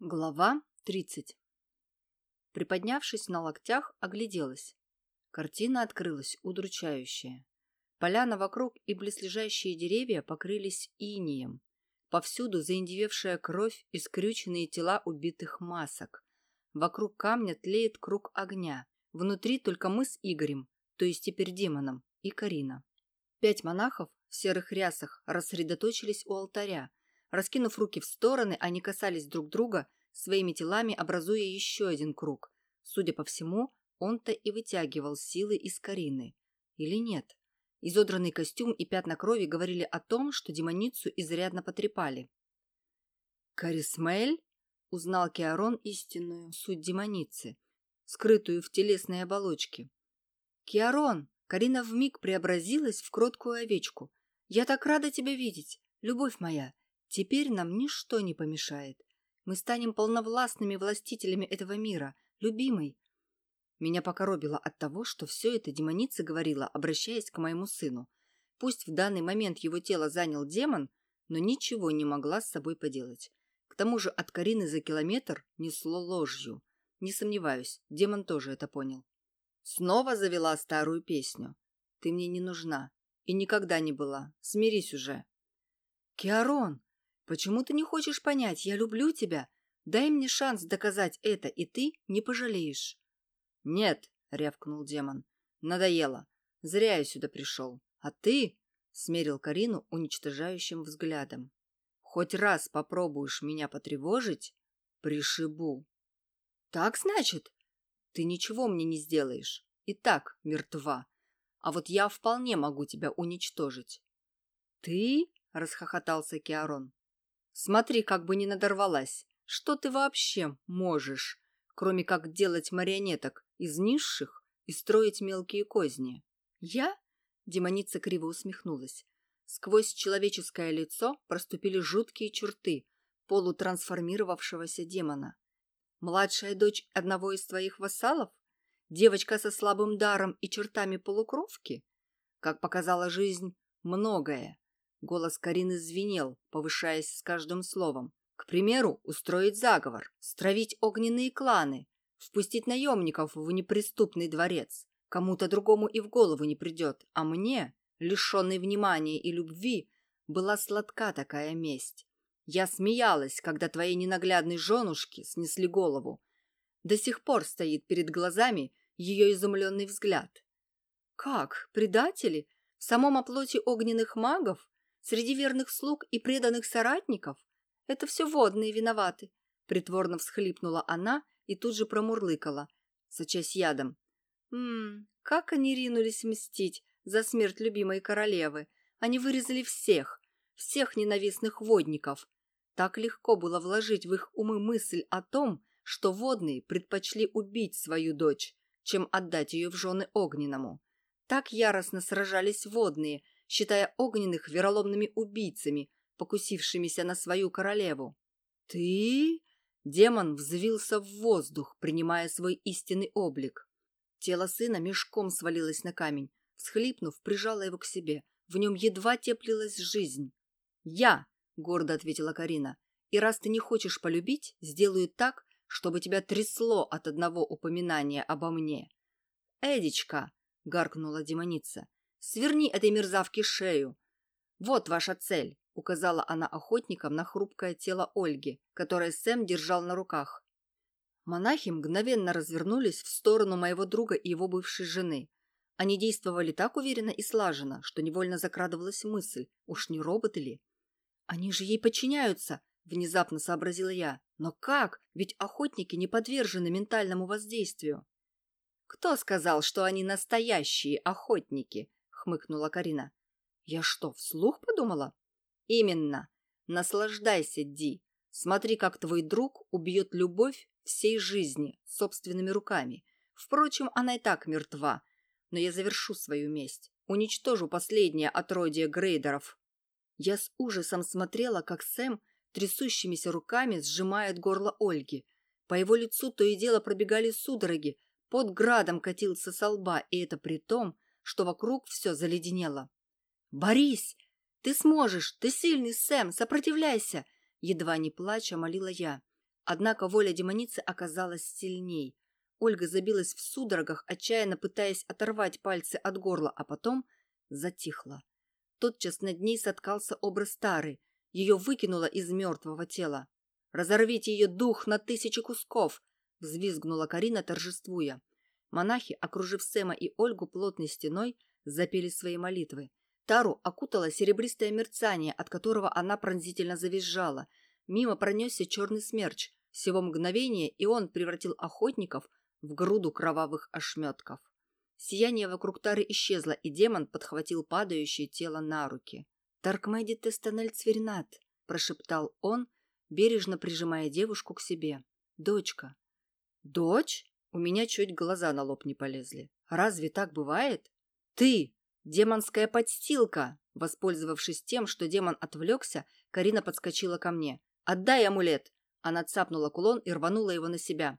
Глава 30 Приподнявшись на локтях, огляделась. Картина открылась удручающая. Поляна вокруг и близлежащие деревья покрылись инием. Повсюду заиндевевшая кровь и скрюченные тела убитых масок. Вокруг камня тлеет круг огня. Внутри только мы с Игорем, то есть теперь демоном, и Карина. Пять монахов в серых рясах рассредоточились у алтаря, Раскинув руки в стороны, они касались друг друга, своими телами образуя еще один круг. Судя по всему, он-то и вытягивал силы из Карины. Или нет? Изодранный костюм и пятна крови говорили о том, что демоницу изрядно потрепали. «Карисмель?» — узнал Киарон истинную суть демоницы, скрытую в телесной оболочке. «Киарон!» — Карина вмиг преобразилась в кроткую овечку. «Я так рада тебя видеть, любовь моя! Теперь нам ничто не помешает. Мы станем полновластными властителями этого мира, любимый. Меня покоробило от того, что все это демоница говорила, обращаясь к моему сыну. Пусть в данный момент его тело занял демон, но ничего не могла с собой поделать. К тому же от Карины за километр несло ложью. Не сомневаюсь, демон тоже это понял. Снова завела старую песню. «Ты мне не нужна. И никогда не была. Смирись уже». «Киарон!» Почему ты не хочешь понять? Я люблю тебя. Дай мне шанс доказать это, и ты не пожалеешь. Нет, рявкнул демон. Надоело. Зря я сюда пришел. А ты, смерил Карину уничтожающим взглядом. Хоть раз попробуешь меня потревожить, пришибу. Так значит? Ты ничего мне не сделаешь. И так мертва. А вот я вполне могу тебя уничтожить. Ты? расхохотался Киарон. Смотри, как бы не надорвалась. Что ты вообще можешь, кроме как делать марионеток из низших и строить мелкие козни? Я? Демоница криво усмехнулась. Сквозь человеческое лицо проступили жуткие черты полутрансформировавшегося демона. Младшая дочь одного из твоих вассалов? Девочка со слабым даром и чертами полукровки? Как показала жизнь, многое. Голос Карины звенел, повышаясь с каждым словом. К примеру, устроить заговор, стравить огненные кланы, впустить наемников в неприступный дворец. Кому-то другому и в голову не придет, а мне, лишенной внимания и любви, была сладка такая месть. Я смеялась, когда твои ненаглядные женушки снесли голову. До сих пор стоит перед глазами ее изумленный взгляд. Как, предатели? В самом оплоте огненных магов? Среди верных слуг и преданных соратников это все водные виноваты. Притворно всхлипнула она и тут же промурлыкала, сочась ядом. Ммм, как они ринулись мстить за смерть любимой королевы. Они вырезали всех, всех ненавистных водников. Так легко было вложить в их умы мысль о том, что водные предпочли убить свою дочь, чем отдать ее в жены огненному. Так яростно сражались водные – считая огненных вероломными убийцами, покусившимися на свою королеву. «Ты?» Демон взвился в воздух, принимая свой истинный облик. Тело сына мешком свалилось на камень. Всхлипнув, прижала его к себе. В нем едва теплилась жизнь. «Я!» — гордо ответила Карина. «И раз ты не хочешь полюбить, сделаю так, чтобы тебя трясло от одного упоминания обо мне». «Эдичка!» — гаркнула демоница. Сверни этой мерзавке шею. Вот ваша цель, указала она охотникам на хрупкое тело Ольги, которое Сэм держал на руках. Монахи мгновенно развернулись в сторону моего друга и его бывшей жены. Они действовали так уверенно и слаженно, что невольно закрадывалась мысль, уж не роботы ли? Они же ей подчиняются, внезапно сообразила я. Но как? Ведь охотники не подвержены ментальному воздействию. Кто сказал, что они настоящие охотники? Хмыкнула Карина. Я что, вслух подумала? Именно. Наслаждайся, Ди. Смотри, как твой друг убьет любовь всей жизни собственными руками. Впрочем, она и так мертва. Но я завершу свою месть. Уничтожу последнее отродье грейдеров. Я с ужасом смотрела, как Сэм трясущимися руками сжимает горло Ольги. По его лицу то и дело пробегали судороги, под градом катился со лба, и это при том, что вокруг все заледенело. «Борис! Ты сможешь! Ты сильный, Сэм! Сопротивляйся!» Едва не плача, молила я. Однако воля демоницы оказалась сильней. Ольга забилась в судорогах, отчаянно пытаясь оторвать пальцы от горла, а потом затихла. Тотчас над ней соткался образ Тары. Ее выкинуло из мертвого тела. «Разорвите ее дух на тысячи кусков!» — взвизгнула Карина, торжествуя. Монахи, окружив Сэма и Ольгу плотной стеной, запели свои молитвы. Тару окутало серебристое мерцание, от которого она пронзительно завизжала. Мимо пронесся черный смерч. Всего мгновение, и он превратил охотников в груду кровавых ошметков. Сияние вокруг Тары исчезло, и демон подхватил падающее тело на руки. «Таркмеди Тестанель Цвернат», – прошептал он, бережно прижимая девушку к себе. «Дочка». «Дочь?» У меня чуть глаза на лоб не полезли. «Разве так бывает?» «Ты! Демонская подстилка!» Воспользовавшись тем, что демон отвлекся, Карина подскочила ко мне. «Отдай амулет!» Она цапнула кулон и рванула его на себя.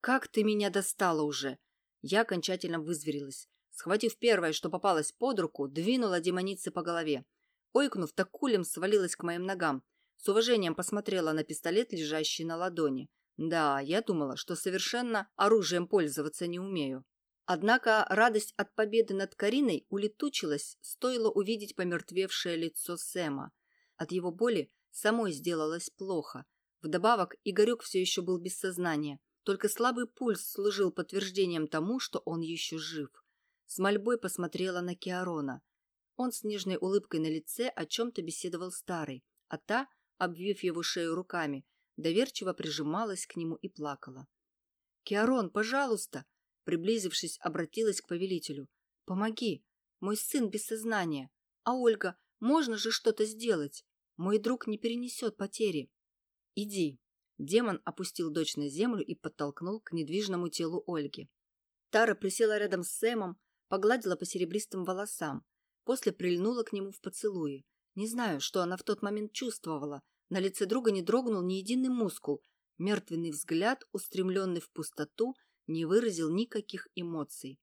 «Как ты меня достала уже!» Я окончательно вызверилась. Схватив первое, что попалось под руку, двинула демонице по голове. Ойкнув, так кулем свалилась к моим ногам. С уважением посмотрела на пистолет, лежащий на ладони. Да, я думала, что совершенно оружием пользоваться не умею. Однако радость от победы над Кариной улетучилась, стоило увидеть помертвевшее лицо Сэма. От его боли самой сделалось плохо. Вдобавок Игорек все еще был без сознания. Только слабый пульс служил подтверждением тому, что он еще жив. С мольбой посмотрела на Киарона. Он с нежной улыбкой на лице о чем-то беседовал старый, а та, обвив его шею руками, доверчиво прижималась к нему и плакала. «Киарон, пожалуйста!» Приблизившись, обратилась к повелителю. «Помоги! Мой сын без сознания! А Ольга, можно же что-то сделать? Мой друг не перенесет потери!» «Иди!» Демон опустил дочь на землю и подтолкнул к недвижному телу Ольги. Тара присела рядом с Сэмом, погладила по серебристым волосам, после прильнула к нему в поцелуе. Не знаю, что она в тот момент чувствовала. На лице друга не дрогнул ни единый мускул. Мертвенный взгляд, устремленный в пустоту, не выразил никаких эмоций.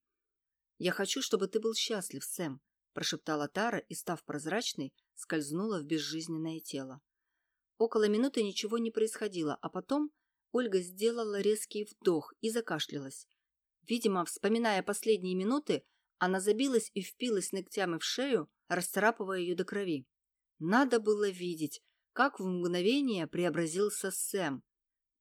«Я хочу, чтобы ты был счастлив, Сэм», – прошептала Тара и, став прозрачной, скользнула в безжизненное тело. Около минуты ничего не происходило, а потом Ольга сделала резкий вдох и закашлялась. Видимо, вспоминая последние минуты, она забилась и впилась ногтями в шею, расцарапывая ее до крови. Надо было видеть, как в мгновение преобразился Сэм.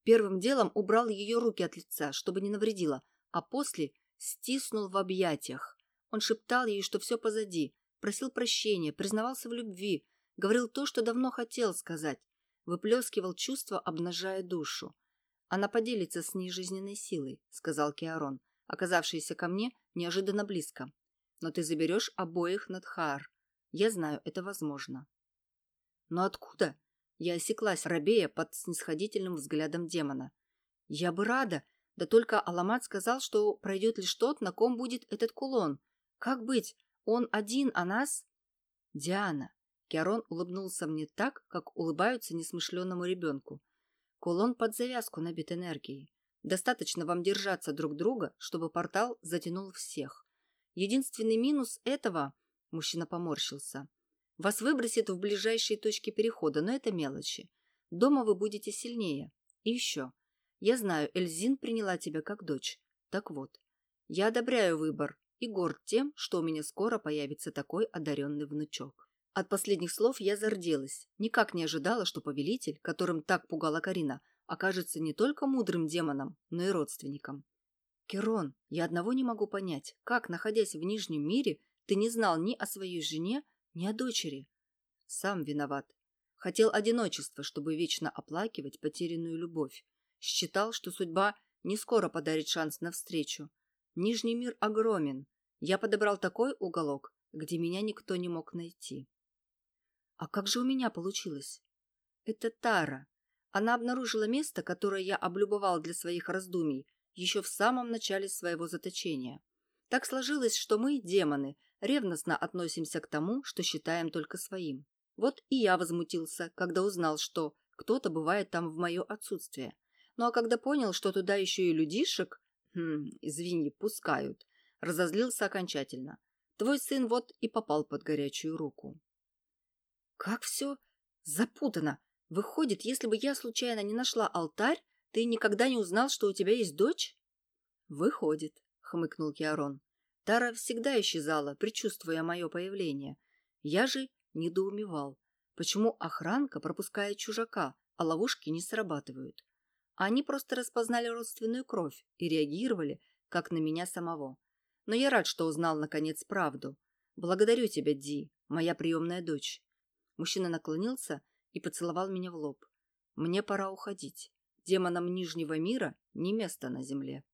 Первым делом убрал ее руки от лица, чтобы не навредила, а после стиснул в объятиях. Он шептал ей, что все позади, просил прощения, признавался в любви, говорил то, что давно хотел сказать выплескивал чувства, обнажая душу. «Она поделится с ней жизненной силой», — сказал Киарон, оказавшийся ко мне неожиданно близко. «Но ты заберешь обоих над Хаар. Я знаю, это возможно». «Но откуда?» Я осеклась, рабея под снисходительным взглядом демона. «Я бы рада, да только Аламат сказал, что пройдет лишь тот, на ком будет этот кулон. Как быть? Он один, а нас...» «Диана, Киарон улыбнулся мне так, как улыбаются несмышленному ребенку. Кулон под завязку набит энергией. Достаточно вам держаться друг друга, чтобы портал затянул всех. Единственный минус этого, мужчина поморщился, вас выбросит в ближайшие точки перехода, но это мелочи. Дома вы будете сильнее. И еще. Я знаю, Эльзин приняла тебя как дочь. Так вот, я одобряю выбор и горд тем, что у меня скоро появится такой одаренный внучок. От последних слов я зарделась. Никак не ожидала, что повелитель, которым так пугала Карина, окажется не только мудрым демоном, но и родственником. Керон, я одного не могу понять, как, находясь в Нижнем мире, ты не знал ни о своей жене, ни о дочери. Сам виноват. Хотел одиночества, чтобы вечно оплакивать потерянную любовь. Считал, что судьба не скоро подарит шанс на встречу. Нижний мир огромен. Я подобрал такой уголок, где меня никто не мог найти. А как же у меня получилось? Это Тара. Она обнаружила место, которое я облюбовал для своих раздумий еще в самом начале своего заточения. Так сложилось, что мы, демоны, ревностно относимся к тому, что считаем только своим. Вот и я возмутился, когда узнал, что кто-то бывает там в мое отсутствие. Ну а когда понял, что туда еще и людишек, хм, извини, пускают, разозлился окончательно. Твой сын вот и попал под горячую руку. Как все запутано. Выходит, если бы я случайно не нашла алтарь, ты никогда не узнал, что у тебя есть дочь? Выходит, хмыкнул Киарон. Тара всегда исчезала, предчувствуя мое появление. Я же недоумевал, почему охранка пропускает чужака, а ловушки не срабатывают. Они просто распознали родственную кровь и реагировали, как на меня самого. Но я рад, что узнал, наконец, правду. Благодарю тебя, Ди, моя приемная дочь. Мужчина наклонился и поцеловал меня в лоб. Мне пора уходить. Демонам Нижнего мира не место на земле.